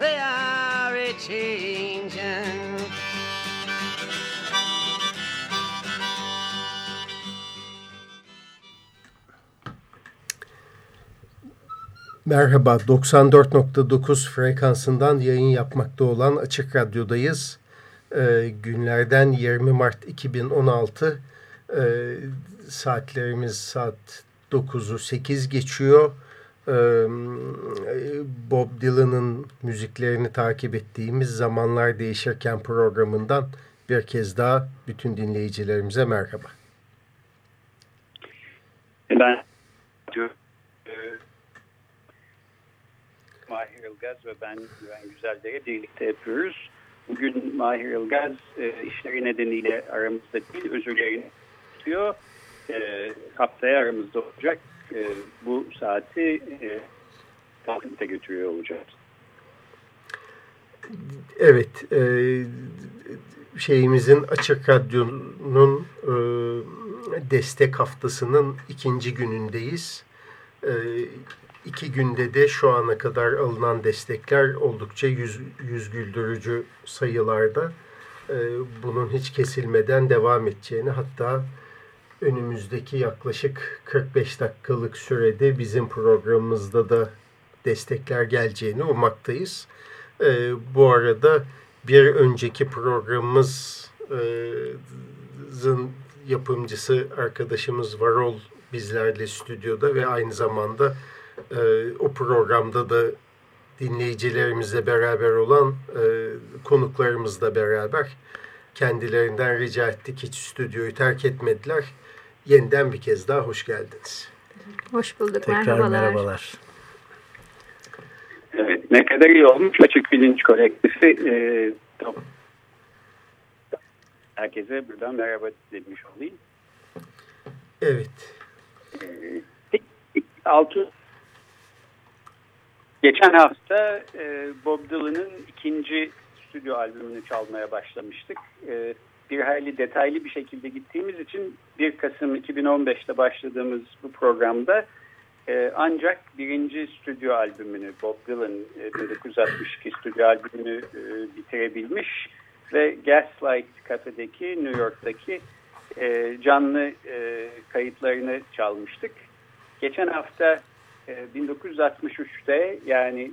they are a changing. Merhaba, 94.9 frekansından yayın yapmakta olan Açık Radyo'dayız. Ee, günlerden 20 Mart 2016, ee, saatlerimiz saat 9'u 8 geçiyor. Bob Dylan'ın müziklerini takip ettiğimiz Zamanlar Değişirken programından bir kez daha bütün dinleyicilerimize merhaba. Ben Mahir Ilgaz ve ben Güven Güzeldere birlikte yapıyoruz. Bugün Mahir Ilgaz e, işleri nedeniyle aramızda değil, özürlerini tutuyor. E, haftaya aramızda olacak. E, bu saati e, Talkint'e götürüyor olacağız. Evet, e, şeyimizin Açık Radyo'nun e, destek haftasının ikinci günündeyiz. E, iki günde de şu ana kadar alınan destekler oldukça yüz, yüz güldürücü sayılarda. E, bunun hiç kesilmeden devam edeceğini hatta önümüzdeki yaklaşık 45 dakikalık sürede bizim programımızda da destekler geleceğini ummaktayız. E, bu arada bir önceki programımızın yapımcısı arkadaşımız Varol bizlerle stüdyoda ve aynı zamanda e, o programda da dinleyicilerimizle beraber olan e, konuklarımızla beraber kendilerinden rica ettik. Hiç stüdyoyu terk etmediler. Yeniden bir kez daha hoş geldiniz. Hoş bulduk. Tekrar merhabalar. merhabalar. Evet, ne kadar iyi olmuş Açık Bilinç Kolektifi. E, tamam. Herkese buradan merhaba demiş olayım. Evet. Altı Geçen hafta e, Bob Dylan'ın ikinci stüdyo albümünü çalmaya başlamıştık. E, bir hayli detaylı bir şekilde gittiğimiz için 1 Kasım 2015'te başladığımız bu programda e, ancak birinci stüdyo albümünü Bob Dylan e, 1962 stüdyo albümünü e, bitirebilmiş ve Gaslight kafedeki New York'taki e, canlı e, kayıtlarını çalmıştık. Geçen hafta 1963'te yani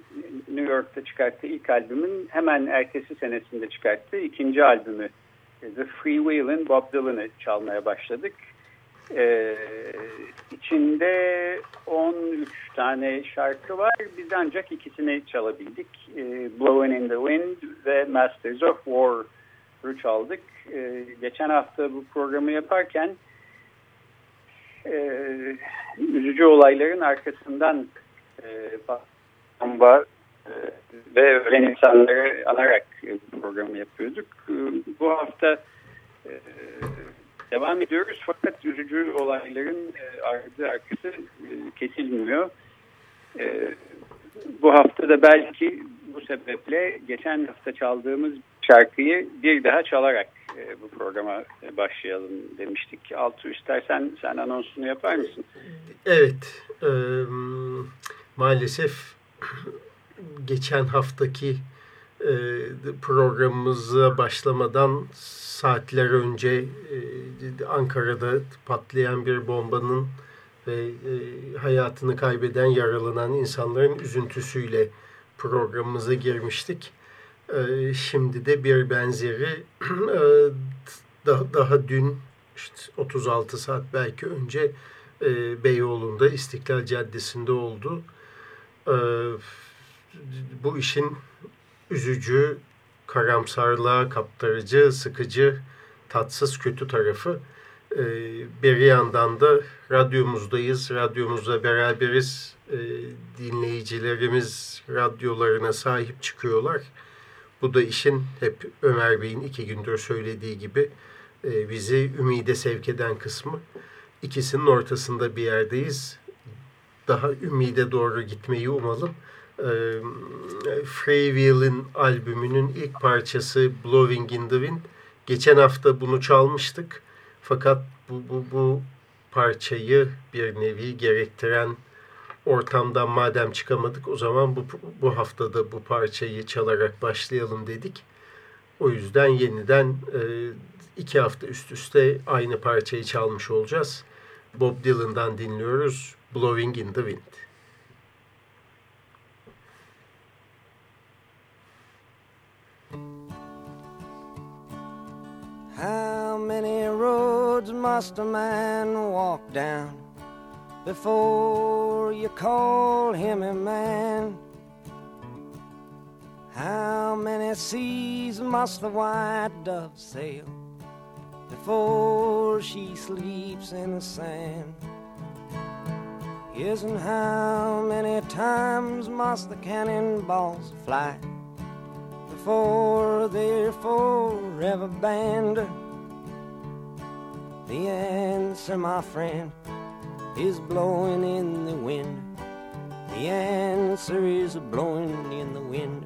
New York'ta çıkarttığı ilk albümün hemen ertesi senesinde çıkarttığı ikinci albümü The Free Will'in Bob Dylan'ı çalmaya başladık. Ee, içinde 13 tane şarkı var. Biz ancak ikisini çalabildik. Ee, Blowing in the Wind ve Masters of War'u çaldık. Ee, geçen hafta bu programı yaparken e, üzücü olayların arkasından e, var e, ve ölen insanları anarak programı yapıyorduk. E, bu hafta e, devam ediyoruz fakat üzücü olayların e, ardı arkası e, kesilmiyor. Bu hafta da belki bu sebeple geçen hafta çaldığımız şarkıyı bir daha çalarak bu programa başlayalım demiştik. Altı istersen sen anonsunu yapar mısın? Evet. E, maalesef geçen haftaki programımıza başlamadan saatler önce e, Ankara'da patlayan bir bombanın ve e, hayatını kaybeden, yaralanan insanların üzüntüsüyle programımıza girmiştik. E, şimdi de bir benzeri e, daha, dün işte 36 saat belki önce Beyoğlu'nda İstiklal Caddesi'nde oldu. E, bu işin üzücü, karamsarlığa kaptırıcı, sıkıcı, tatsız kötü tarafı e, bir yandan da radyomuzdayız, radyomuzla beraberiz, e, dinleyicilerimiz radyolarına sahip çıkıyorlar. Bu da işin hep Ömer Bey'in iki gündür söylediği gibi e, bizi ümide sevk eden kısmı. İkisinin ortasında bir yerdeyiz. Daha ümide doğru gitmeyi umalım. E, Freewheel'in albümünün ilk parçası Blowing in the Wind. Geçen hafta bunu çalmıştık. Fakat bu, bu, bu parçayı bir nevi gerektiren ortamdan madem çıkamadık o zaman bu, bu haftada bu parçayı çalarak başlayalım dedik. O yüzden yeniden iki hafta üst üste aynı parçayı çalmış olacağız. Bob Dylan'dan dinliyoruz Blowing in the Wind. How many roads must a man walk down before you call him a man? How many seas must the white dove sail before she sleeps in the sand? And how many times must the cannonballs fly before they're forever banned? The answer, my friend, is blowing in the wind. The answer is blowing in the wind.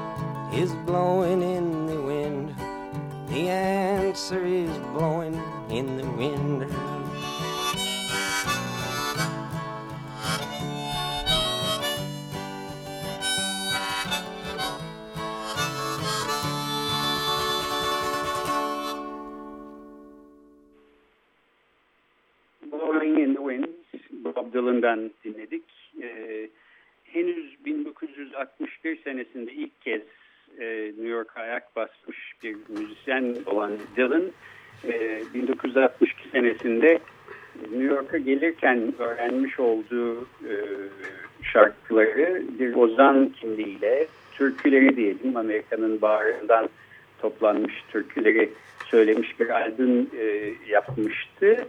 is blowing in the wind. The answer is blowing in the wind. Blowing in Dylan'dan dinledik. Ee, henüz 1961 senesinde ilk kez e, New York'a ayak basmış bir müzisyen olan Dylan, e, 1962 senesinde New York'a gelirken öğrenmiş olduğu e, şarkıları bir ozan kimliğiyle, türküleri diyelim, Amerika'nın bağrından toplanmış türküleri söylemiş bir albüm e, yapmıştı.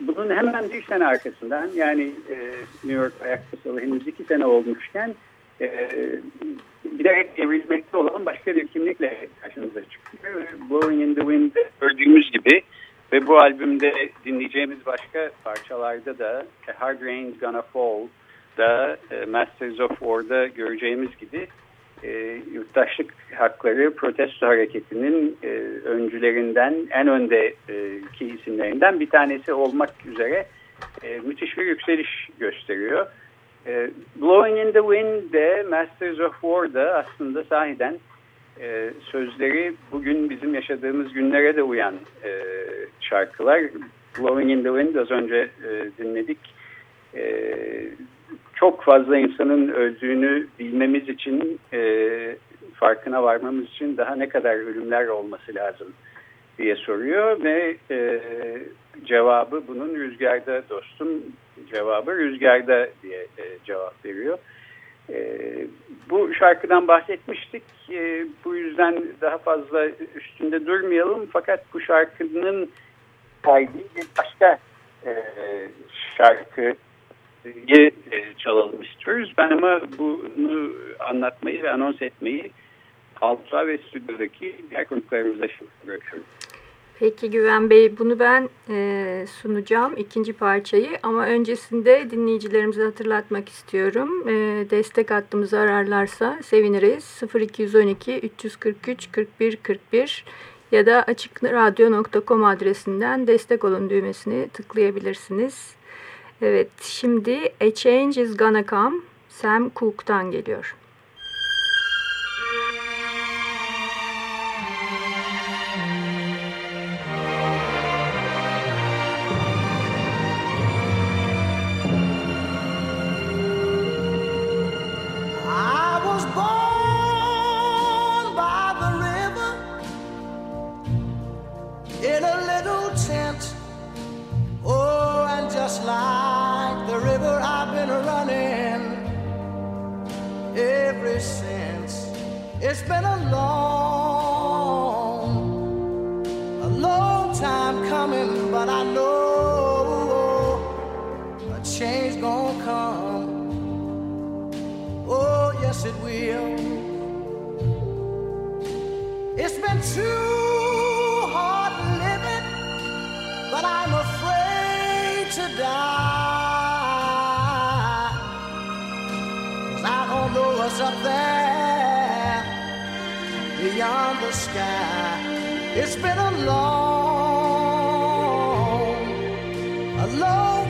Bunun hemen bir sene arkasından yani e, New York ayak basalı henüz iki sene olmuşken e, giderek evrilmekte olan başka bir kimlikle karşımıza çıkıyor. Blowing in the Wind gördüğümüz gibi ve bu albümde dinleyeceğimiz başka parçalarda da A Hard Rain's Gonna Fall da e, Masters of War'da göreceğimiz gibi e, yurttaşlık hakları protesto hareketinin e, öncülerinden en öndeki isimlerinden bir tanesi olmak üzere e, müthiş bir yükseliş gösteriyor. E, Blowing in the Wind de Masters of War da aslında sahiden e, sözleri bugün bizim yaşadığımız günlere de uyan e, şarkılar. Blowing in the Wind az önce e, dinledik. E, çok fazla insanın öldüğünü bilmemiz için e, farkına varmamız için daha ne kadar ölümler olması lazım diye soruyor ve e, cevabı bunun rüzgarda dostum cevabı rüzgarda diye e, cevap veriyor. E, bu şarkıdan bahsetmiştik. E, bu yüzden daha fazla üstünde durmayalım. Fakat bu şarkının kaydı bir başka e, şarkı e, çalalım istiyoruz. Ben ama bunu anlatmayı ve anons etmeyi Altra ve stüdyodaki diğer konuklarımıza bırakıyorum. Peki Güven Bey bunu ben e, sunacağım ikinci parçayı ama öncesinde dinleyicilerimize hatırlatmak istiyorum. E, destek hattımızı ararlarsa seviniriz. 0212 343 41 41 ya da açıkradyo.com adresinden destek olun düğmesini tıklayabilirsiniz. Evet şimdi A Change is Gonna Come Sam Cooke'dan geliyor.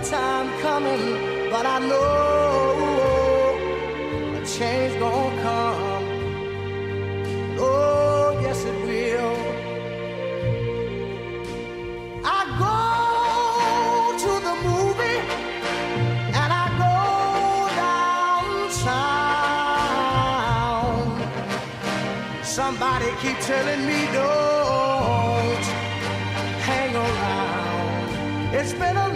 Time coming, but I know a change gonna come. Oh, yes, it will. I go to the movie and I go downtown. Somebody keep telling me don't hang around. It's been a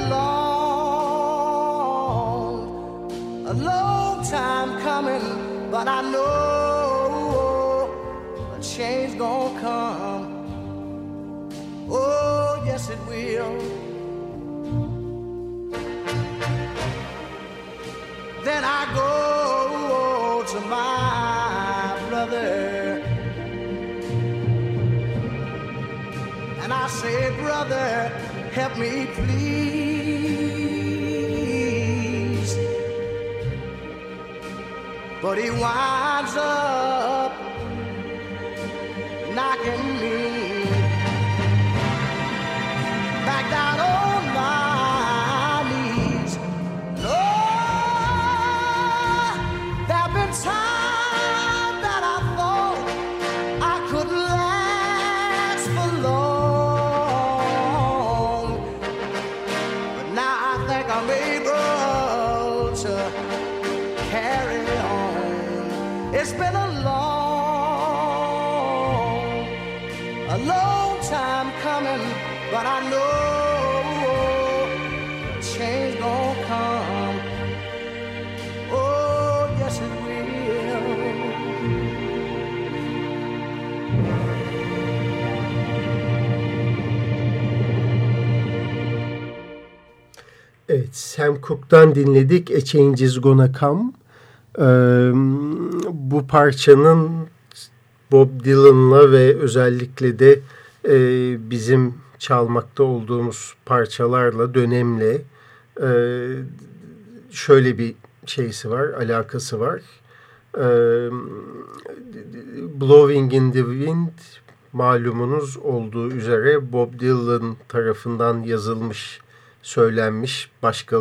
but I know a change gonna come. Oh, yes, it will. Then I go to my brother. And I say, brother, help me please. But he winds up knocking Sam Cooke'dan dinledik. A Change is Gonna Come. Ee, bu parçanın Bob Dylan'la ve özellikle de e, bizim çalmakta olduğumuz parçalarla, dönemle e, şöyle bir şeysi var, alakası var. E, Blowing in the Wind malumunuz olduğu üzere Bob Dylan tarafından yazılmış, söylenmiş, başka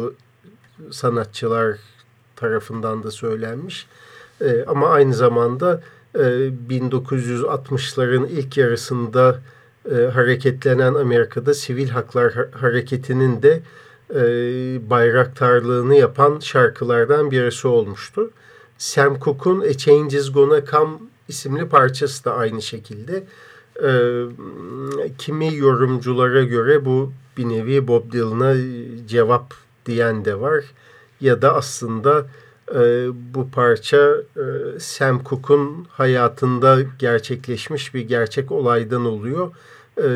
sanatçılar tarafından da söylenmiş. E, ama aynı zamanda e, 1960'ların ilk yarısında e, hareketlenen Amerika'da sivil haklar hareketinin de e, bayraktarlığını yapan şarkılardan birisi olmuştu. Sam Cooke'un A Change Is Gonna Come isimli parçası da aynı şekilde. E, kimi yorumculara göre bu bir nevi Bob Dylan'a cevap diyen de var. Ya da aslında e, bu parça e, Sam Cooke'un hayatında gerçekleşmiş bir gerçek olaydan oluyor. E,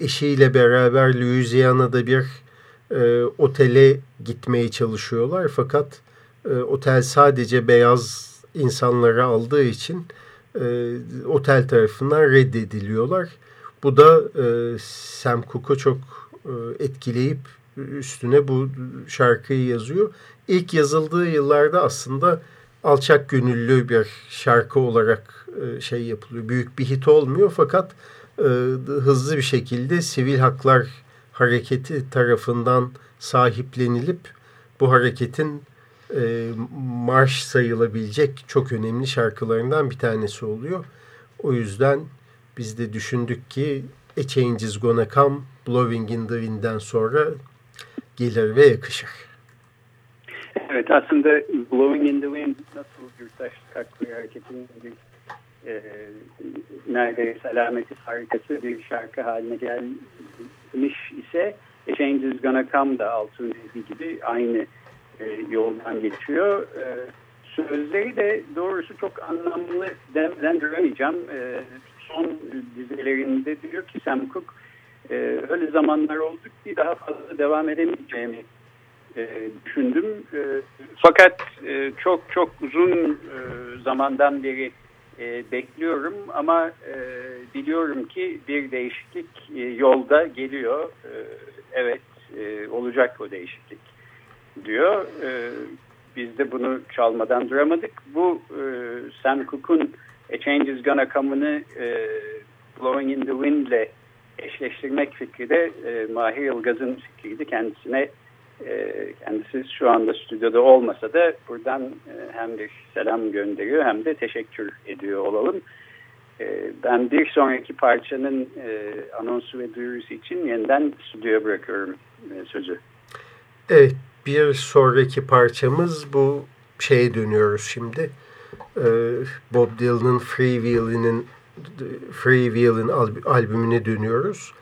eşiyle beraber Louisiana'da bir e, otele gitmeye çalışıyorlar. Fakat e, otel sadece beyaz insanları aldığı için e, otel tarafından reddediliyorlar. Bu da e, Sam Cooke'u çok e, etkileyip üstüne bu şarkıyı yazıyor. İlk yazıldığı yıllarda aslında alçak gönüllü bir şarkı olarak e, şey yapılıyor. Büyük bir hit olmuyor fakat e, hızlı bir şekilde sivil haklar hareketi tarafından sahiplenilip bu hareketin e, marş sayılabilecek çok önemli şarkılarından bir tanesi oluyor. O yüzden biz de düşündük ki A Change Is Gonna Come Blowing in the Wind'den sonra gelir ve yakışır. Evet aslında Blowing in the Wind nasıl yurttaşlık hakları hareketinin bir e, neredeyse alameti harikası bir şarkı haline gelmiş ise A Change is Gonna Come da Altun dediği gibi aynı e, yoldan geçiyor. E, sözleri de doğrusu çok anlamlı demeden duramayacağım. E, son dizelerinde diyor ki Sam Cooke e, öyle zamanlar oldu ki daha fazla devam edemeyeceğimi e, düşündüm. E, fakat e, çok çok uzun e, zamandan beri e, bekliyorum ama e, biliyorum ki bir değişiklik e, yolda geliyor. E, evet e, olacak o değişiklik diyor. E, biz de bunu çalmadan duramadık. Bu e, Sam Cooke'un A Change Is Gonna Come'ını e, Blowing in the Wind'le eşleştirmek fikri de e, Mahir Ilgaz'ın fikriydi. Kendisine e, kendisi şu anda stüdyoda olmasa da buradan e, hem bir selam gönderiyor hem de teşekkür ediyor olalım. E, ben bir sonraki parçanın e, anonsu ve duyurusu için yeniden stüdyoya bırakıyorum e, sözü. Evet bir sonraki parçamız bu şeye dönüyoruz şimdi. E, Bob Dylan'ın Free Will'inin Free Will'in albümüne dönüyoruz.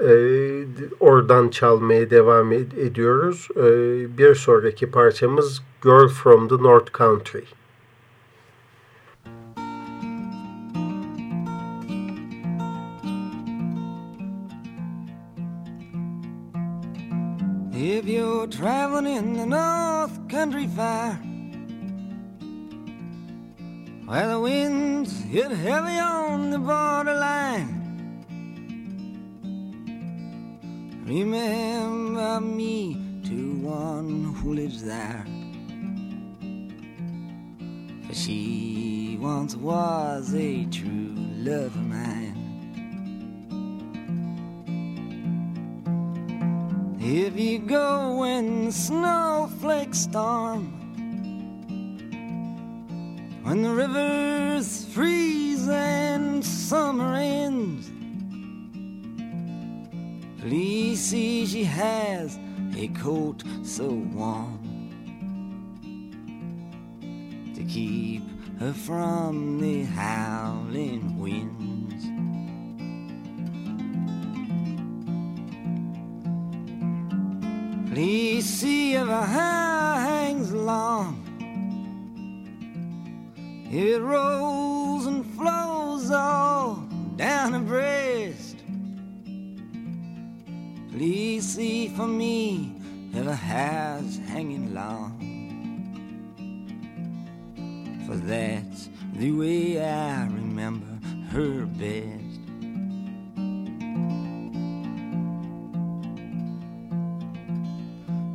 Ee, oradan çalmaya devam ed ediyoruz. Ee, bir sonraki parçamız Girl from the North Country. If you're traveling in the North Country Fire Where the winds hit heavy on the borderline Remember me to one who lives there. For she once was a true love of mine. If you go when snowflakes storm, when the rivers freeze and summer ends, Please see she has a coat so warm to keep her from the howling winds. Please see if her hair It rolls and flows all down her breast. Please see for me if her hair's hanging long. For that's the way I remember her best.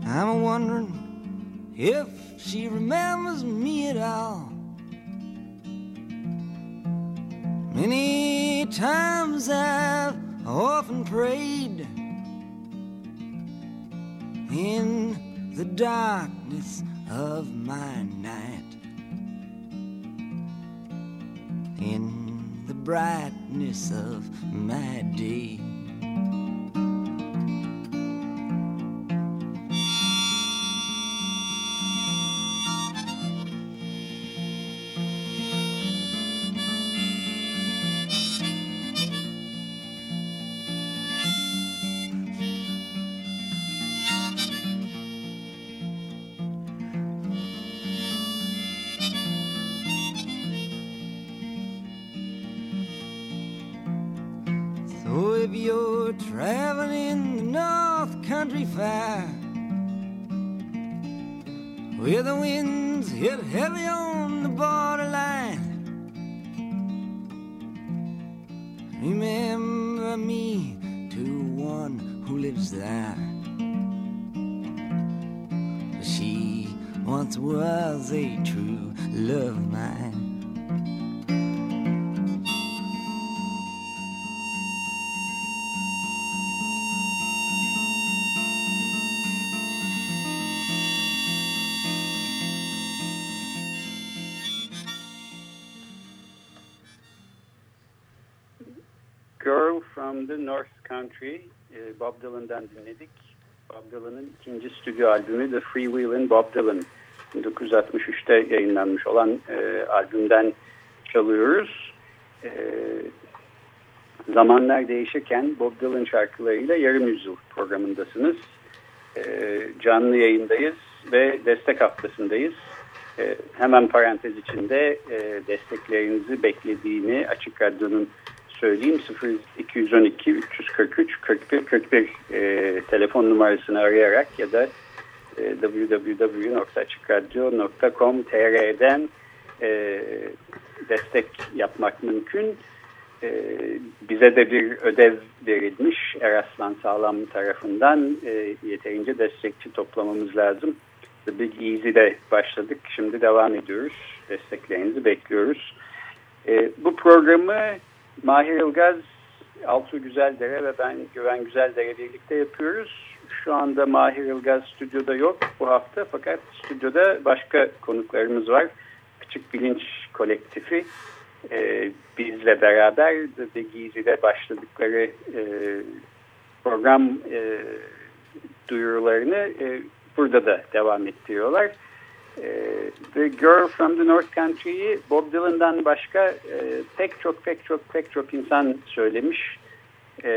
I'm a wondering if she remembers me at all. Many times I've often prayed in the darkness of my night, in the brightness of my day. Dylan'ın ikinci stüdyo albümü The Free Willin' Bob Dylan 1963'te yayınlanmış olan e, albümden çalıyoruz. E, zamanlar değişirken Bob Dylan şarkılarıyla yarım yüzyıl programındasınız. E, canlı yayındayız ve destek haftasındayız. E, hemen parantez içinde e, desteklerinizi beklediğini Açık Radyo'nun söyleyeyim 0212 343 41 41 e, telefon numarasını arayarak ya da e, www.açıkradyo.com.tr'den e, destek yapmak mümkün. E, bize de bir ödev verilmiş Eraslan Sağlam tarafından e, yeterince destekçi toplamamız lazım. The Big Easy'de başladık. Şimdi devam ediyoruz. Desteklerinizi bekliyoruz. E, bu programı Mahir Ilgaz, Altuğ Güzeldere ve ben Güven Güzeldere birlikte yapıyoruz. Şu anda Mahir Ilgaz stüdyoda yok bu hafta fakat stüdyoda başka konuklarımız var. Küçük Bilinç Kolektifi e, bizle beraber The Big Easy'de başladıkları e, program e, duyurularını e, burada da devam ettiriyorlar. The Girl from the North Country'yi Bob Dylan'dan başka e, pek çok pek çok pek çok insan söylemiş. E,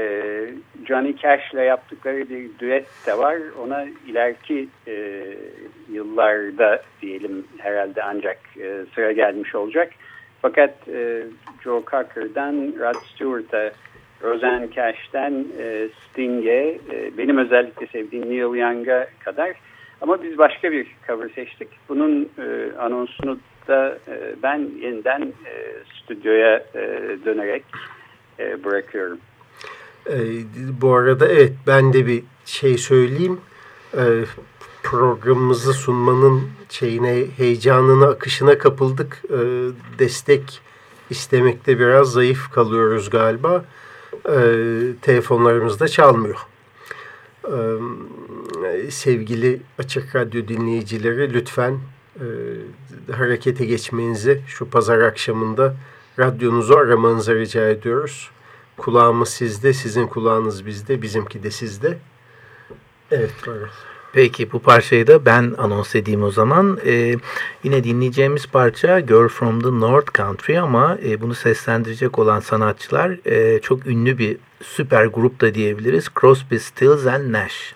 Johnny Cash'le yaptıkları bir düet de var. Ona ileriki e, yıllarda diyelim herhalde ancak e, sıra gelmiş olacak. Fakat Joe Cocker'dan Rod Stewart'a, Roseanne Cash'ten Sting'e, benim özellikle sevdiğim Neil Young'a kadar ama biz başka bir cover seçtik. Bunun e, anonsunu da e, ben yeniden e, stüdyoya e, dönerek e, bırakıyorum. E, bu arada evet ben de bir şey söyleyeyim. E, programımızı sunmanın şeyine heyecanına akışına kapıldık. E, destek istemekte biraz zayıf kalıyoruz galiba. E, telefonlarımız da çalmıyor. Sevgili Açık Radyo dinleyicileri lütfen e, harekete geçmenizi şu pazar akşamında radyonuzu aramanızı rica ediyoruz. Kulağımız sizde, sizin kulağınız bizde, bizimki de sizde. Evet, Varol. Peki bu parçayı da ben anons edeyim o zaman. Ee, yine dinleyeceğimiz parça Girl from the North Country ama e, bunu seslendirecek olan sanatçılar e, çok ünlü bir süper grup da diyebiliriz. Crosby, Stills and Nash.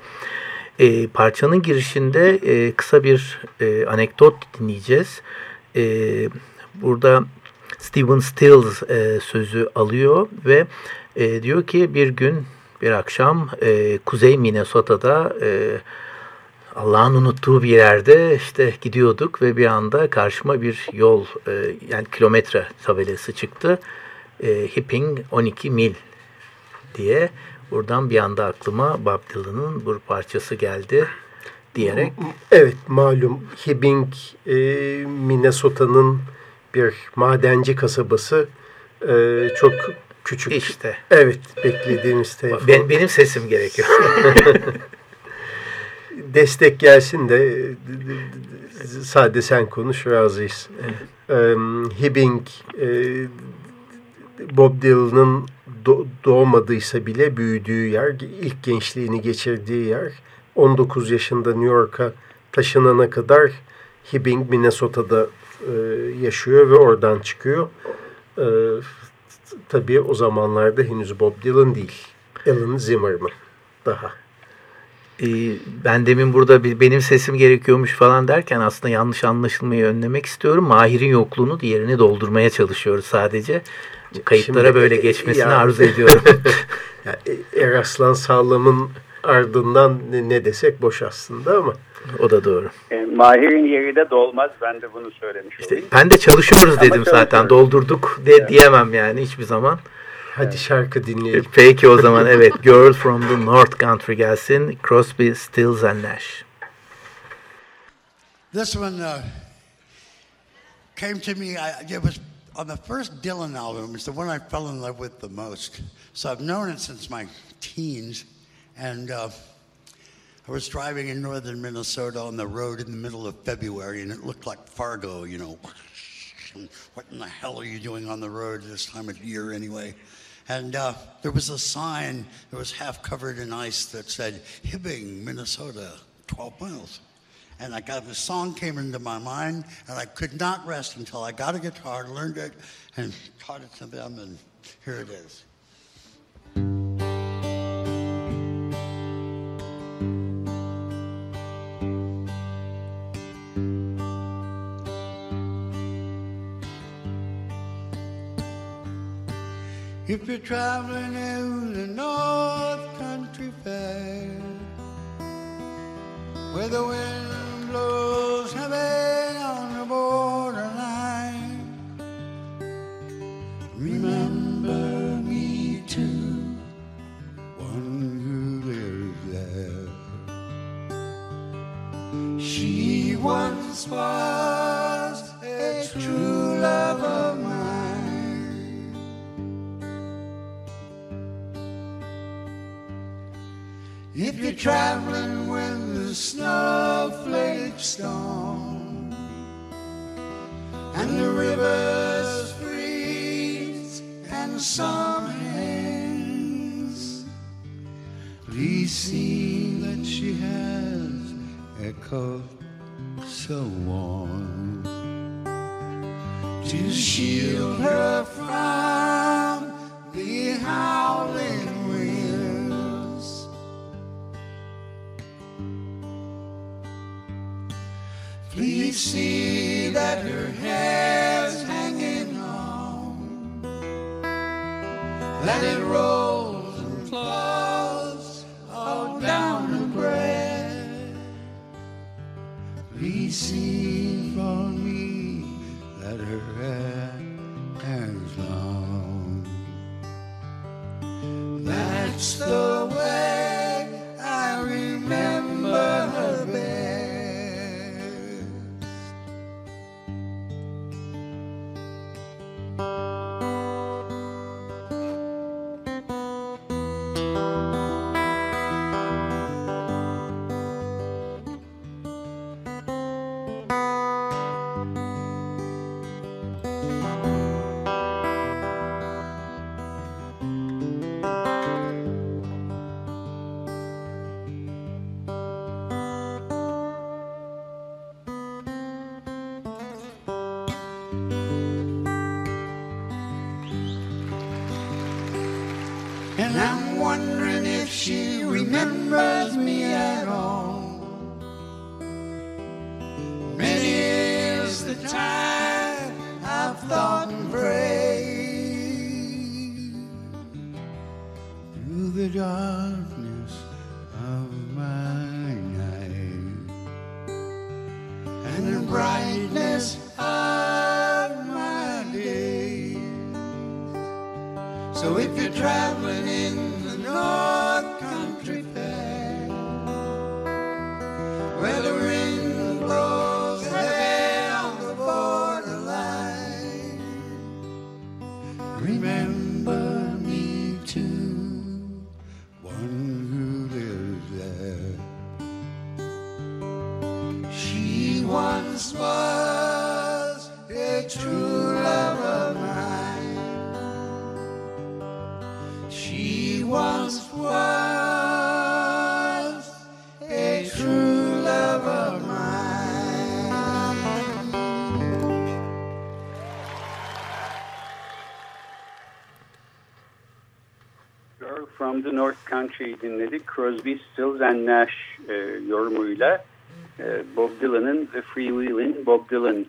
E, parçanın girişinde e, kısa bir e, anekdot dinleyeceğiz. E, burada Stephen Stills e, sözü alıyor ve e, diyor ki bir gün bir akşam e, Kuzey Minnesota'da e, Allah'ın unuttuğu bir yerde işte gidiyorduk ve bir anda karşıma bir yol e, yani kilometre tabelası çıktı. E, Hipping 12 mil diye buradan bir anda aklıma Bob Dylan'ın bu parçası geldi diyerek. Evet malum Hibbing e, Minnesota'nın bir madenci kasabası e, çok küçük. İşte. Evet beklediğimiz telefon. Ben, benim sesim gerekiyor. Destek gelsin de sade sen konuş razıyız. Evet. Hibbing Bob Dylan'ın doğmadıysa bile büyüdüğü yer, ilk gençliğini geçirdiği yer. 19 yaşında New York'a taşınana kadar Hibbing Minnesota'da e, yaşıyor ve oradan çıkıyor. E, tabii o zamanlarda henüz Bob Dylan değil. Alan Zimmerman daha. E, ben demin burada bir, benim sesim gerekiyormuş falan derken aslında yanlış anlaşılmayı önlemek istiyorum. Mahir'in yokluğunu diğerini doldurmaya çalışıyoruz sadece. Kayıtlara Şimdi, böyle geçmesini ya, arzu ediyorum. E, Eraslan Sağlam'ın ardından ne desek boş aslında ama. O da doğru. E, Mahir'in yeri de dolmaz. Ben de bunu söylemiş işte, olayım. Ben de çalışıyoruz dedim zaten. Doldurduk de evet. diyemem yani hiçbir zaman. Hadi evet. şarkı dinleyelim. Peki o zaman evet. Girl from the North Country gelsin. Crosby, Stills and Nash. This one uh, came to me. I, it was on the first Dylan album. It's the one I fell in love with the most. So I've known it since my teens. And uh, I was driving in northern Minnesota on the road in the middle of February, and it looked like Fargo, you know. what in the hell are you doing on the road this time of year, anyway? And uh, there was a sign that was half covered in ice that said, Hibbing, Minnesota, 12 miles. And I got the song came into my mind, and I could not rest until I got a guitar, learned it, and taught it to them, and here it is. If you're traveling in the North Country Fair, where the wind blows coat so warm to shield her from the howling winds. Please see Country dinledik. Crosby, Stills and Nash e, yorumuyla e, Bob Dylan'ın The Freewheelin' Bob Dylan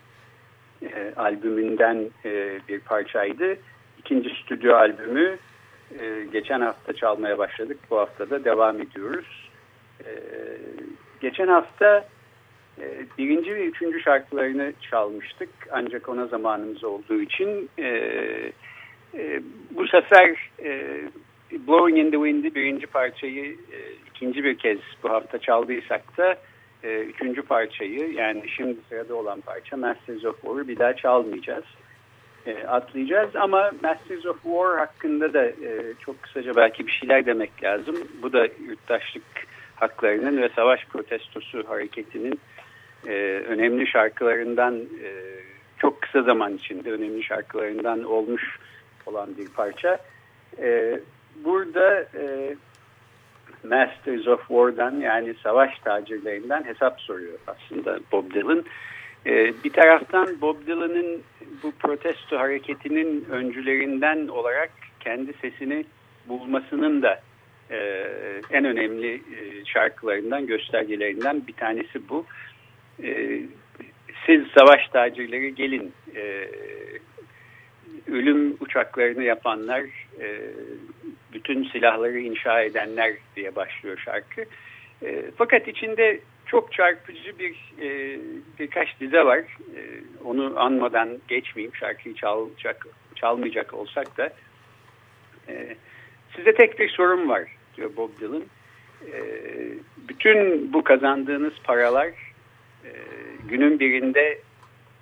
e, albümünden e, bir parçaydı. İkinci stüdyo albümü e, geçen hafta çalmaya başladık. Bu hafta da devam ediyoruz. E, geçen hafta e, birinci ve üçüncü şarkılarını çalmıştık. Ancak ona zamanımız olduğu için e, e, bu sefer e, Blowing in the Wind'i birinci parçayı e, ikinci bir kez bu hafta çaldıysak da e, üçüncü parçayı yani şimdi sırada olan parça Masters of War'u bir daha çalmayacağız. E, atlayacağız ama Masters of War hakkında da e, çok kısaca belki bir şeyler demek lazım. Bu da yurttaşlık haklarının ve savaş protestosu hareketinin e, önemli şarkılarından e, çok kısa zaman içinde önemli şarkılarından olmuş olan bir parça. E, burada e, Masters of War'dan yani savaş tacirlerinden hesap soruyor aslında Bob Dylan. E, bir taraftan Bob Dylan'ın bu protesto hareketinin öncülerinden olarak kendi sesini bulmasının da e, en önemli e, şarkılarından, göstergelerinden bir tanesi bu. E, siz savaş tacirleri gelin, e, ölüm uçaklarını yapanlar, e, bütün silahları inşa edenler diye başlıyor şarkı. E, fakat içinde çok çarpıcı bir e, birkaç dize var. E, onu anmadan geçmeyeyim. Şarkıyı çalacak, çalmayacak olsak da. E, size tek bir sorum var diyor Bob Dylan. E, bütün bu kazandığınız paralar e, günün birinde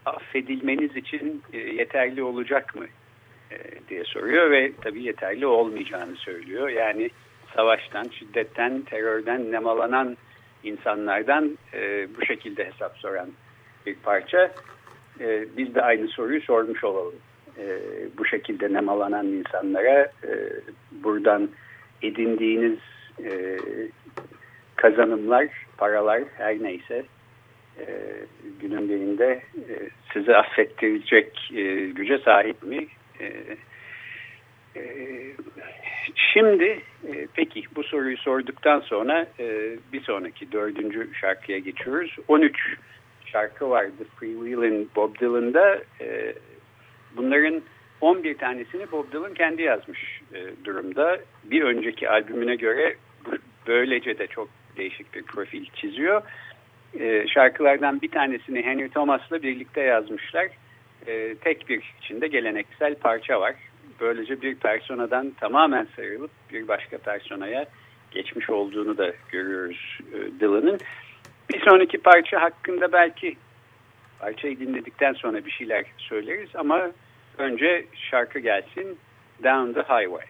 affedilmeniz için e, yeterli olacak mı diye soruyor ve tabii yeterli olmayacağını söylüyor. Yani savaştan, şiddetten, terörden nemalanan insanlardan e, bu şekilde hesap soran bir parça. E, biz de aynı soruyu sormuş olalım. E, bu şekilde nemalanan insanlara e, buradan edindiğiniz e, kazanımlar, paralar her neyse e, günün birinde e, sizi affettirecek e, güce sahip mi? E, e, şimdi e, peki bu soruyu sorduktan sonra e, bir sonraki dördüncü şarkıya geçiyoruz. 13 şarkı vardı Freewheelin' Bob Dylan'da. Bunların 11 tanesini Bob Dylan kendi yazmış durumda. Bir önceki albümüne göre böylece de çok değişik bir profil çiziyor. Şarkılardan bir tanesini Henry Thomas'la birlikte yazmışlar. E, tek bir içinde geleneksel parça var. Böylece bir personadan tamamen sıyrılıp bir başka personaya geçmiş olduğunu da görüyoruz e, Dylan'ın. Bir sonraki parça hakkında belki parçayı dinledikten sonra bir şeyler söyleriz ama önce şarkı gelsin Down the Highway.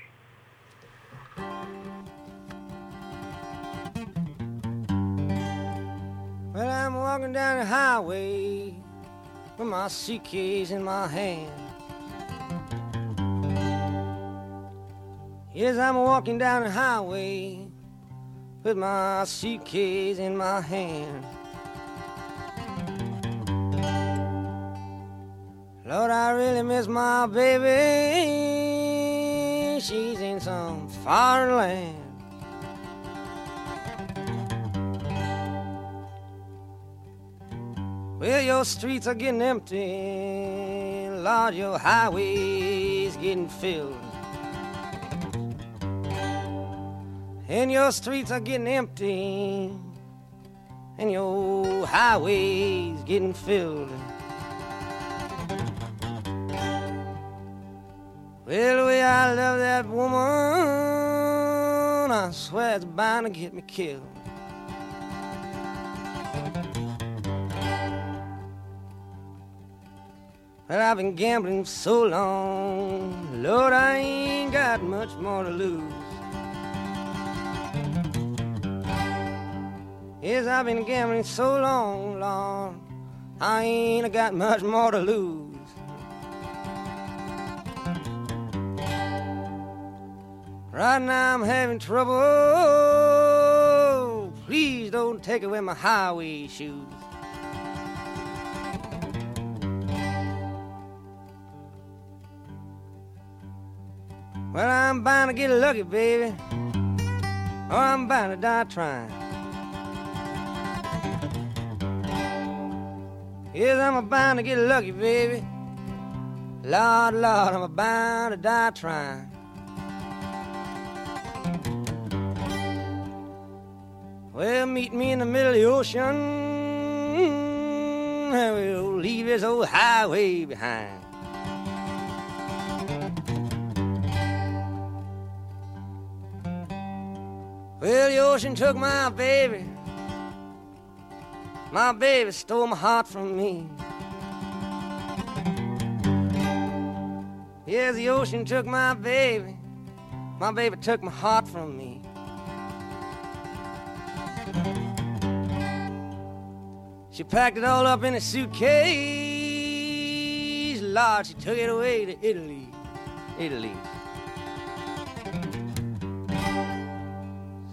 Well, I'm walking down the highway with my suitcase in my hand. Yes, I'm walking down the highway with my suitcase in my hand. Lord, I really miss my baby. She's in some foreign land. Well, your streets are getting empty. Lord, your highways getting filled. And your streets are getting empty. And your highways getting filled. Well, the way I love that woman, I swear it's bound to get me killed. Well, I've been gambling so long, Lord, I ain't got much more to lose. Yes, I've been gambling so long, Lord, I ain't got much more to lose. Right now I'm having trouble. Please don't take away my highway shoes. Well, I'm bound to get lucky, baby, or I'm bound to die trying. Yes, I'm bound to get lucky, baby. Lord, Lord, I'm bound to die trying. Well, meet me in the middle of the ocean, and we'll leave this old highway behind. Well, the ocean took my baby. My baby stole my heart from me. Yes, the ocean took my baby. My baby took my heart from me. She packed it all up in a suitcase. Lord, she took it away to Italy. Italy.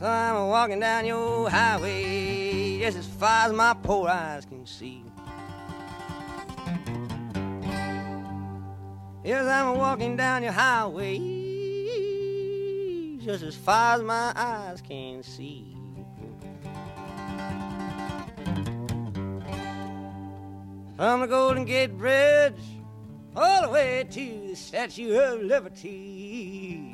I'm walking down your highway just as far as my poor eyes can see. Yes, I'm walking down your highway just as far as my eyes can see. From the Golden Gate Bridge all the way to the Statue of Liberty.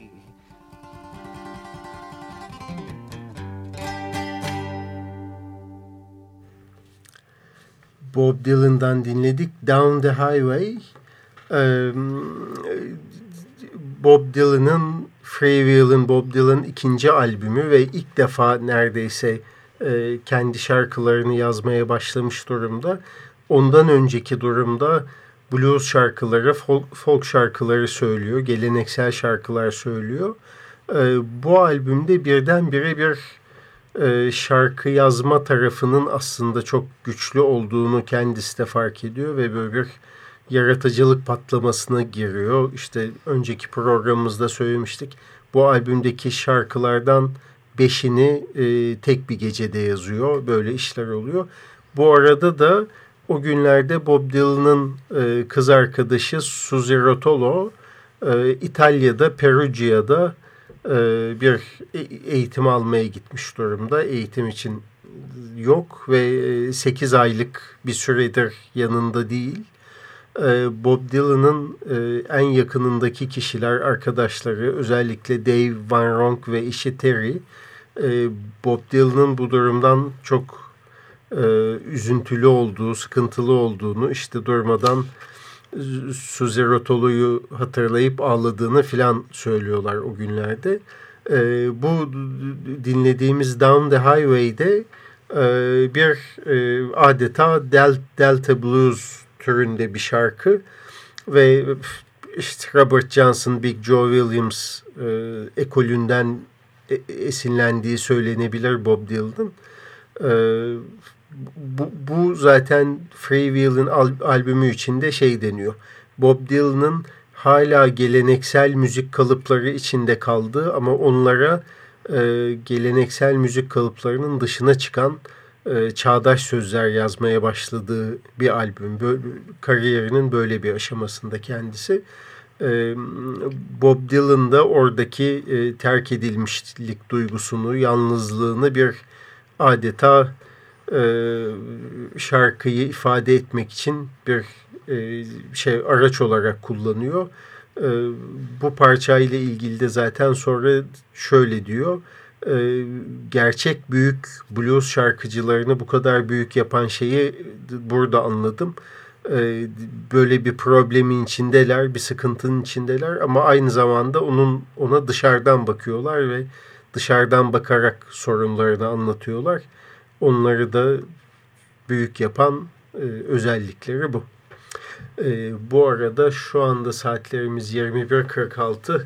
Bob Dylan'dan dinledik. Down the Highway. Ee, Bob Dylan'ın Freewheel'ın Bob Dylan'ın ikinci albümü ve ilk defa neredeyse e, kendi şarkılarını yazmaya başlamış durumda. Ondan önceki durumda blues şarkıları, folk, folk şarkıları söylüyor, geleneksel şarkılar söylüyor. E, bu albümde birdenbire bir e, şarkı yazma tarafının aslında çok güçlü olduğunu kendisi de fark ediyor ve böyle bir yaratıcılık patlamasına giriyor. İşte önceki programımızda söylemiştik. Bu albümdeki şarkılardan beşini e, tek bir gecede yazıyor. Böyle işler oluyor. Bu arada da o günlerde Bob Dylan'ın e, kız arkadaşı Suzy Rotolo e, İtalya'da, Perugia'da bir e, eğitim almaya gitmiş durumda. Eğitim için yok ve 8 aylık bir süredir yanında değil. Bob Dylan'ın en yakınındaki kişiler, arkadaşları özellikle Dave Van Ronk ve eşi Terry Bob Dylan'ın bu durumdan çok üzüntülü olduğu, sıkıntılı olduğunu işte durmadan Suzy Rotolo'yu hatırlayıp ağladığını filan söylüyorlar o günlerde. E, bu dinlediğimiz Down the Highway'de e, bir e, adeta del, Delta Blues türünde bir şarkı ve işte Robert Johnson, Big Joe Williams e, ekolünden e, esinlendiği söylenebilir Bob Dylan'ın. E, bu, bu zaten Freewheel'in al, albümü içinde şey deniyor. Bob Dylan'ın hala geleneksel müzik kalıpları içinde kaldığı ama onlara e, geleneksel müzik kalıplarının dışına çıkan e, çağdaş sözler yazmaya başladığı bir albüm. Böyle, kariyerinin böyle bir aşamasında kendisi. E, Bob Dylan da oradaki e, terk edilmişlik duygusunu, yalnızlığını bir adeta e, şarkıyı ifade etmek için bir e, şey araç olarak kullanıyor. E, bu parçayla ilgili de zaten sonra şöyle diyor. E, gerçek büyük blues şarkıcılarını bu kadar büyük yapan şeyi burada anladım. E, böyle bir problemin içindeler, bir sıkıntının içindeler ama aynı zamanda onun ona dışarıdan bakıyorlar ve dışarıdan bakarak sorunlarını anlatıyorlar. Onları da büyük yapan e, özellikleri bu. E, bu arada şu anda saatlerimiz 21.46.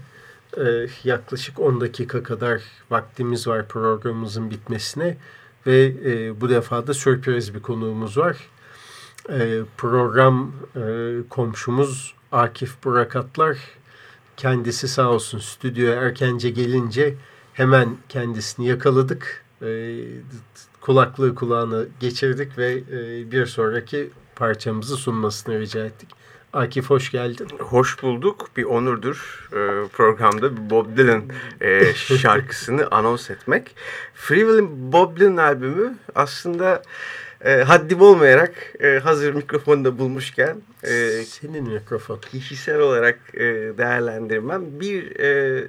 E, yaklaşık 10 dakika kadar vaktimiz var programımızın bitmesine. Ve e, bu defa da sürpriz bir konuğumuz var. E, program e, komşumuz Akif Burakatlar kendisi sağ olsun stüdyoya erkence gelince hemen kendisini yakaladık. E, kulaklığı kulağına geçirdik ve e, bir sonraki parçamızı sunmasını rica ettik. Akif hoş geldin. Hoş bulduk. Bir onurdur e, programda Bob Dylan e, şarkısını anons etmek. Free Will'in Bob Dylan albümü aslında e, haddim olmayarak e, hazır mikrofonu da bulmuşken e, senin mikrofon kişisel olarak e, değerlendirmem bir e,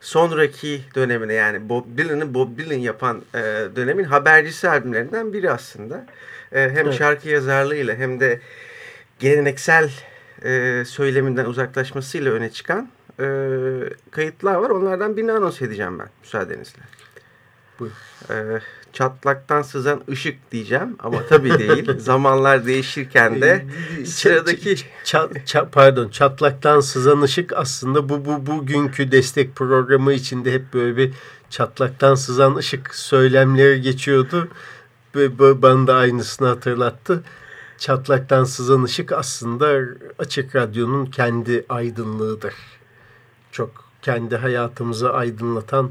sonraki dönemine yani Bob Dylan'ı Bob Dylan yapan e, dönemin habercisi albümlerinden biri aslında. E, hem evet. şarkı yazarlığıyla hem de geleneksel e, söyleminden uzaklaşmasıyla öne çıkan e, kayıtlar var. Onlardan birini anons edeceğim ben müsaadenizle. Buyur. E, çatlaktan sızan ışık diyeceğim ama tabii değil. Zamanlar değişirken de sıradaki çat, çat, pardon çatlaktan sızan ışık aslında bu bu bugünkü destek programı içinde hep böyle bir çatlaktan sızan ışık söylemleri geçiyordu. Ve bana da aynısını hatırlattı. Çatlaktan sızan ışık aslında açık radyonun kendi aydınlığıdır. Çok kendi hayatımızı aydınlatan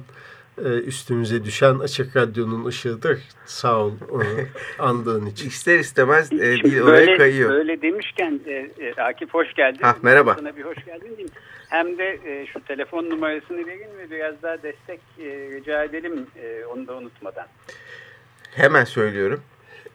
üstümüze düşen Açık Radyo'nun ışığıdır. Sağ ol onu andığın için. İster istemez e, bir oraya kayıyor. Böyle demişken e, e, Akif hoş geldin. Ha, merhaba. Sana bir hoş geldin diyeyim. Hem de e, şu telefon numarasını verin ve biraz daha destek e, rica edelim e, onu da unutmadan. Hemen söylüyorum.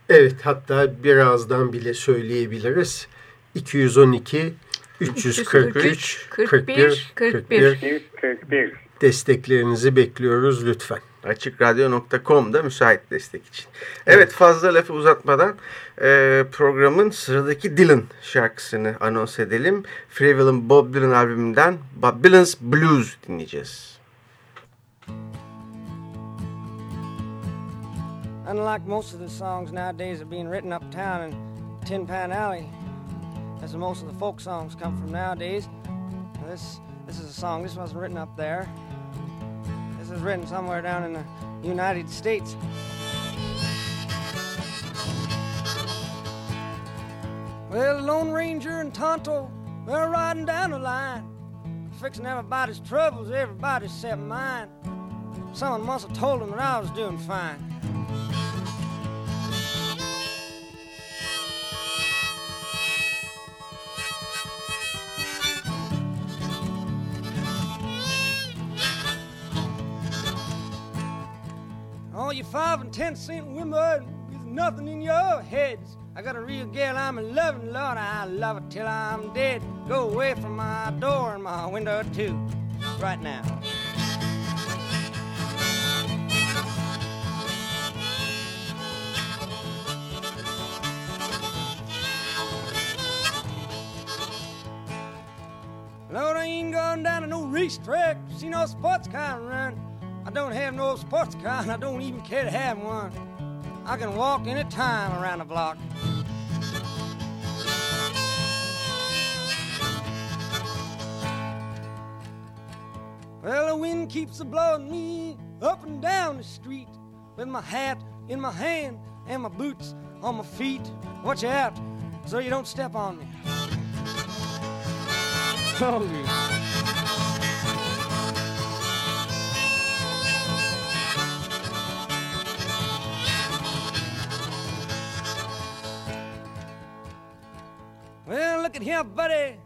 Evet hatta birazdan bile söyleyebiliriz. 212 343 41 41 41 desteklerinizi bekliyoruz lütfen. Açıkradyo.com'da müsait destek için. Evet fazla lafı uzatmadan e, programın sıradaki Dylan şarkısını anons edelim. Free Bob Dylan albümünden Bob Dylan's Blues dinleyeceğiz. Unlike most of the songs nowadays are being written uptown in Tin Pan Alley, as most of the folk songs come from nowadays, this this is a song. This wasn't written up there. This is written somewhere down in the United States. Well, the Lone Ranger and Tonto, they're riding down the line, fixing everybody's troubles, everybody except mine. Someone must have told them that I was doing fine. All you five and ten cent women with nothing in your heads. I got a real gal I'm in loving, Lord, I love her till I'm dead. Go away from my door and my window too, right now. Lord, I ain't going down to no racetrack, see no sports car run. I don't have no sports car, and I don't even care to have one. I can walk any time around the block. Well, the wind keeps a blowing me up and down the street with my hat in my hand and my boots on my feet. Watch out so you don't step on me. Oh, at here, buddy.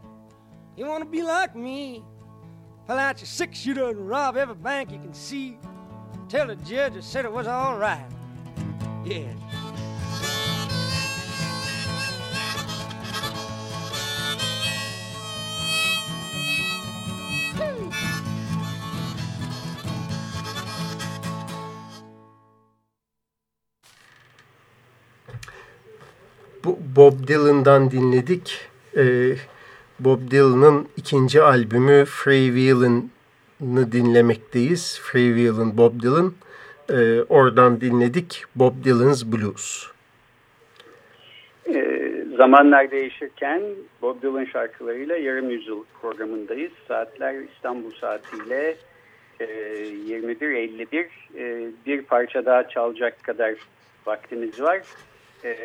You want to be like me? Pull out your six shooter and rob every bank you can see. Tell the judge I said it was all right. Yeah. Bob Dylan'dan dinledik. Ee, Bob Dylan'ın ikinci albümü Free Will'ını dinlemekteyiz. Free Will'ın Bob Dylan. Ee, oradan dinledik Bob Dylan's Blues. Ee, zamanlar değişirken Bob Dylan şarkılarıyla yarım yüzyıl programındayız. Saatler İstanbul saatiyle e, 21.51. E, bir parça daha çalacak kadar vaktimiz var. E,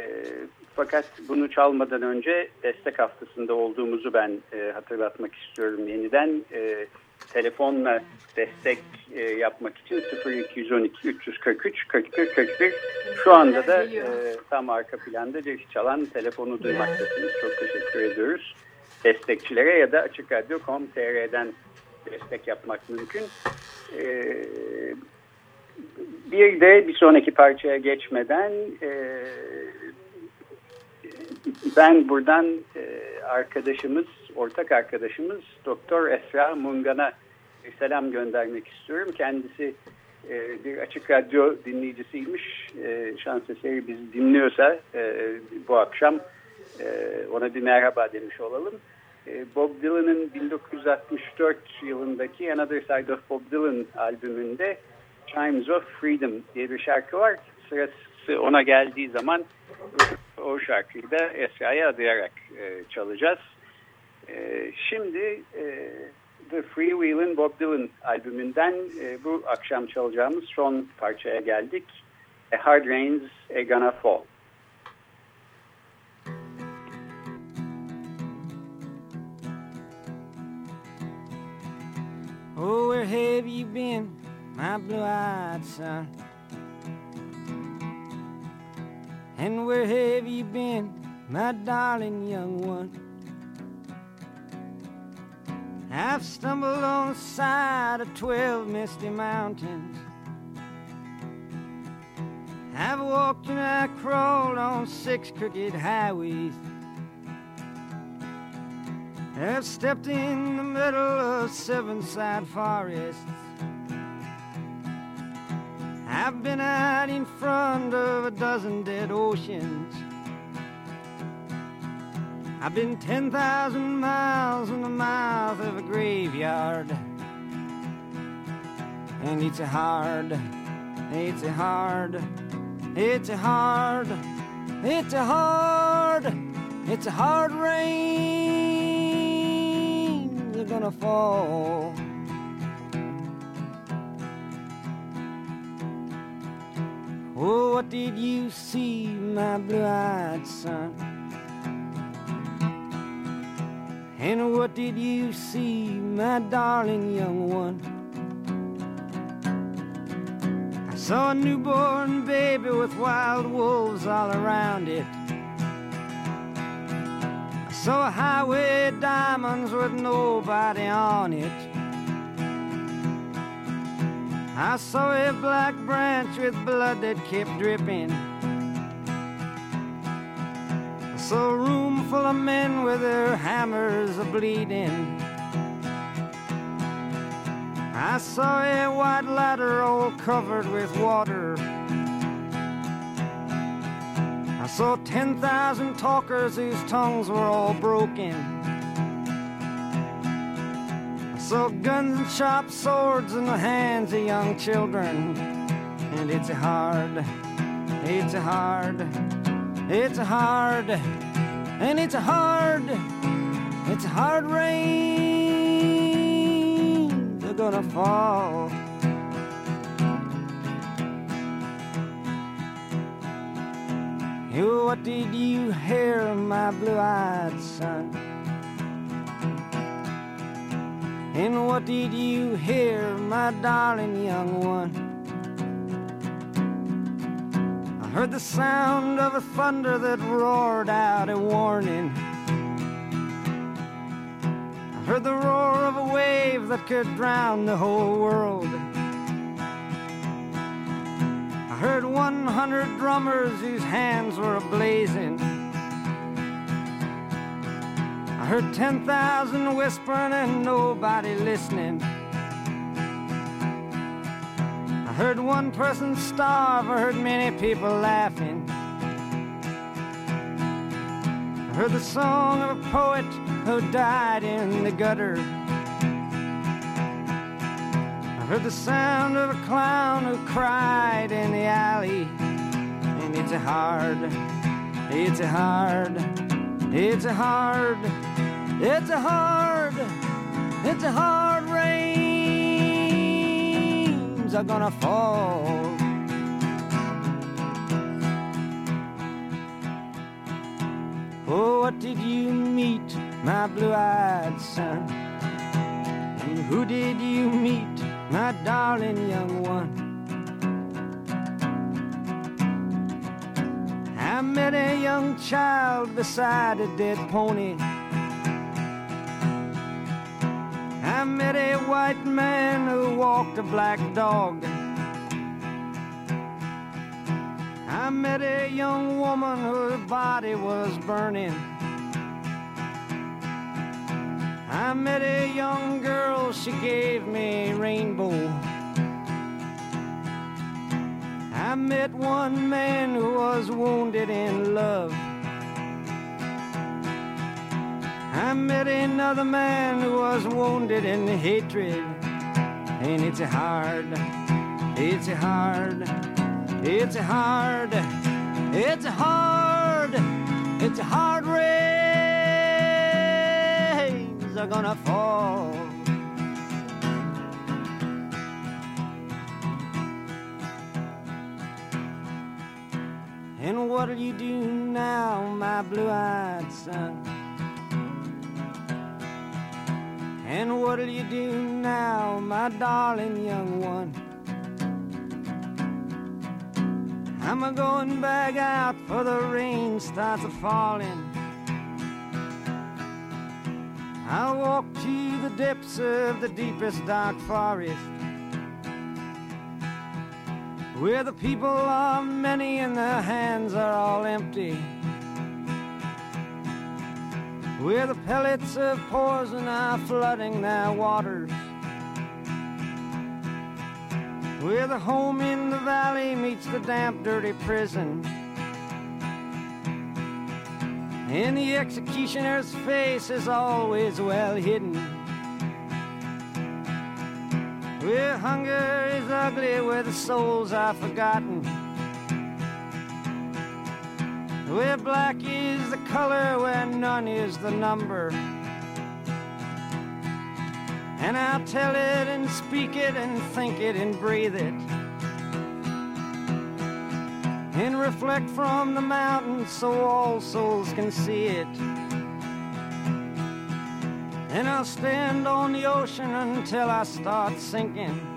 fakat bunu çalmadan önce destek haftasında olduğumuzu ben e, hatırlatmak istiyorum yeniden. E, telefonla destek e, yapmak için 0212 343 41 41 şu anda da e, tam arka planda bir çalan telefonu duymaktasınız. Çok teşekkür ediyoruz destekçilere ya da açıkradyo.com.tr'den destek yapmak mümkün. E, bir de bir sonraki parçaya geçmeden e, ben buradan e, arkadaşımız, ortak arkadaşımız Doktor Esra Mungan'a selam göndermek istiyorum. Kendisi e, bir açık radyo dinleyicisiymiş. E, şans eseri bizi dinliyorsa e, bu akşam e, ona bir merhaba demiş olalım. E, Bob Dylan'ın 1964 yılındaki Another Side of Bob Dylan albümünde Chimes of Freedom diye bir şarkı var. Sırası ona geldiği zaman o şarkıyı da Esra'ya adayarak e, çalacağız. E, şimdi e, The Freewheelin' Bob Dylan albümünden e, bu akşam çalacağımız son parçaya geldik. A Hard Rain's A Gonna Fall. Oh, where have you been, my blue-eyed son? And where have you been, my darling young one? I've stumbled on the side of twelve misty mountains. I've walked and I crawled on six crooked highways. I've stepped in the middle of seven side forests. I've been out in front of a dozen dead oceans. I've been 10,000 miles in the mouth of a graveyard. And it's a hard, it's a hard, it's a hard, it's a hard, it's a hard rain. They're gonna fall. Oh, what did you see, my blue-eyed son? And what did you see, my darling young one? I saw a newborn baby with wild wolves all around it. I saw highway diamonds with nobody on it. I saw a black branch with blood that kept dripping. I saw a room full of men with their hammers a bleeding. I saw a white ladder all covered with water. I saw 10,000 talkers whose tongues were all broken. Saw guns and sharp swords in the hands of young children. And it's a hard, it's a hard, it's a hard, and it's a hard, it's a hard rain. They're gonna fall. You, what did you hear, my blue-eyed son? And what did you hear, my darling young one? I heard the sound of a thunder that roared out a warning. I heard the roar of a wave that could drown the whole world. I heard 100 drummers whose hands were ablazing. Heard 10,000 whispering and nobody listening. I heard one person starve, I heard many people laughing. I heard the song of a poet who died in the gutter. I heard the sound of a clown who cried in the alley. And it's a hard, it's a hard, it's a hard, it's a hard, it's a hard rains are gonna fall. Oh, what did you meet, my blue-eyed son? And who did you meet, my darling young one? I met a young child beside a dead pony. I met a white man who walked a black dog. I met a young woman whose body was burning. I met a young girl, she gave me a rainbow. I met one man who was wounded in love. I met another man who was wounded in hatred. And it's hard, it's hard, it's hard, it's hard, it's hard rains are gonna fall. And what'll you do now, my blue-eyed son? And what'll you do now, my darling young one? I'm a going back out for the rain starts a falling. I'll walk to the depths of the deepest dark forest where the people are many and their hands are all empty. Where the pellets of poison are flooding their waters. Where the home in the valley meets the damp, dirty prison. And the executioner's face is always well hidden. Where hunger is ugly, where the souls are forgotten. Where black is the color, where none is the number. And I'll tell it and speak it and think it and breathe it. And reflect from the mountains so all souls can see it. And I'll stand on the ocean until I start sinking.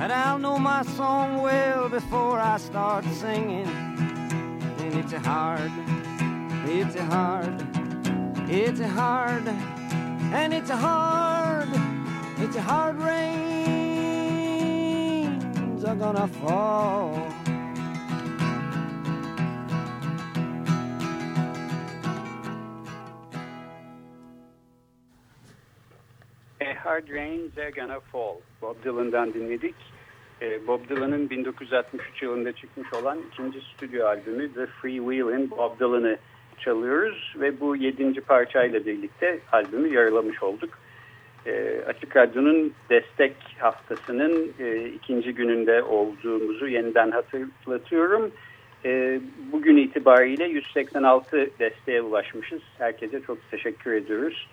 But I'll know my song well before I start singing. And it's a hard, it's a hard, it's a hard, and it's a hard, it's a hard rains are gonna fall. Hard Rains Are Gonna Fall. Bob Dylan'dan dinledik. Ee, Bob Dylan'ın 1963 yılında çıkmış olan ikinci stüdyo albümü The Free Wheel'in Bob Dylan'ı çalıyoruz ve bu yedinci parçayla birlikte albümü yarılamış olduk. Ee, Açık Radyo'nun destek haftasının e, ikinci gününde olduğumuzu yeniden hatırlatıyorum. Ee, bugün itibariyle 186 desteğe ulaşmışız. Herkese çok teşekkür ediyoruz.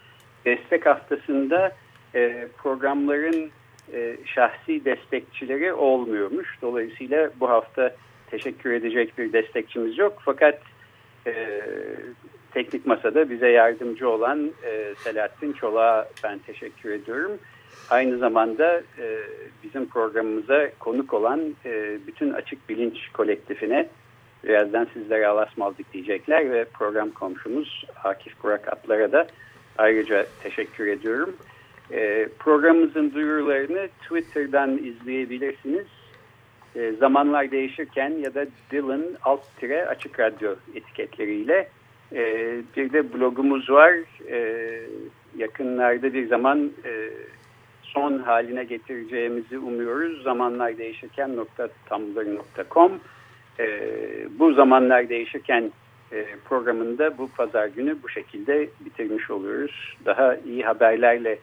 Destek haftasında e, programların e, şahsi destekçileri olmuyormuş. Dolayısıyla bu hafta teşekkür edecek bir destekçimiz yok. Fakat e, teknik masada bize yardımcı olan e, Selahattin Çolak'a ben teşekkür ediyorum. Aynı zamanda e, bizim programımıza konuk olan e, bütün Açık Bilinç kolektifine birazdan sizlere alasmaldık diyecekler ve program komşumuz Akif Burak Atlar'a da ayrıca teşekkür ediyorum. E, programımızın duyurularını Twitter'dan izleyebilirsiniz. E, zamanlar değişirken ya da Dylan alt tire açık radyo etiketleriyle e, bir de blogumuz var. E, yakınlarda bir zaman son haline getireceğimizi umuyoruz. Zamanlar değişirken .tumblr.com e, Bu zamanlar değişirken programında bu pazar günü bu şekilde bitirmiş oluyoruz. Daha iyi haberlerle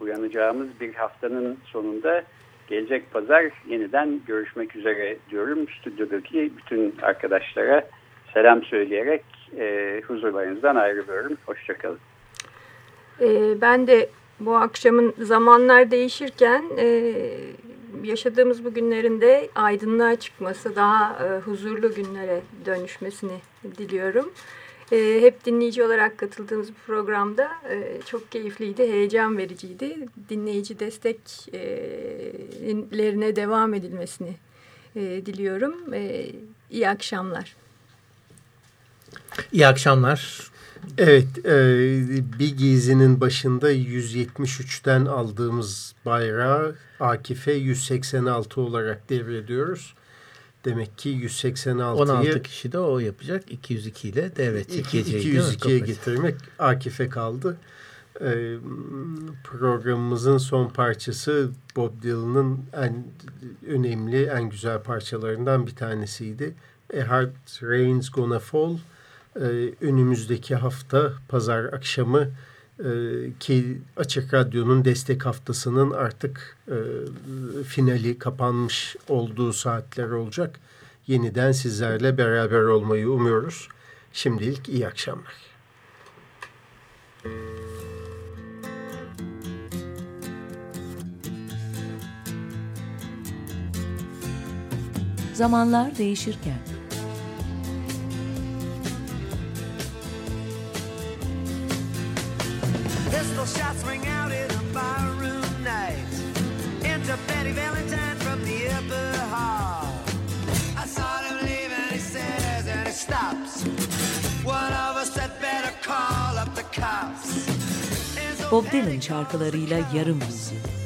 uyanacağımız bir haftanın sonunda gelecek pazar yeniden görüşmek üzere diyorum. Stüdyodaki bütün arkadaşlara selam söyleyerek e, huzurlarınızdan ayrılıyorum. Hoşçakalın. E, ben de bu akşamın zamanlar değişirken e, yaşadığımız bu günlerinde aydınlığa çıkması, daha e, huzurlu günlere dönüşmesini diliyorum. E, hep dinleyici olarak katıldığımız bu programda e, çok keyifliydi, heyecan vericiydi. Dinleyici desteklerine devam edilmesini e, diliyorum. E, iyi akşamlar. İyi akşamlar. Evet, e, bir gezinin başında 173'ten aldığımız bayrağı Akif'e 186 olarak devrediyoruz. Demek ki 186'yı 16 kişi de o yapacak. 202 ile devredecek geceyi. 202'ye getirmek Akif'e kaldı. Ee, programımızın son parçası Bob Dylan'ın en önemli, en güzel parçalarından bir tanesiydi. A Hard Rain's Gonna Fall. Ee, önümüzdeki hafta pazar akşamı ki Açık Radyo'nun destek haftasının artık e, finali kapanmış olduğu saatler olacak. Yeniden sizlerle beraber olmayı umuyoruz. Şimdilik iyi akşamlar. Zamanlar değişirken Shots ring out in a barroom night. Enter Betty Valentine from the upper hall. I saw him leave and he says and he stops. One of us had better call up the cops. Bob Dylan şarkılarıyla yarım yüzyıl.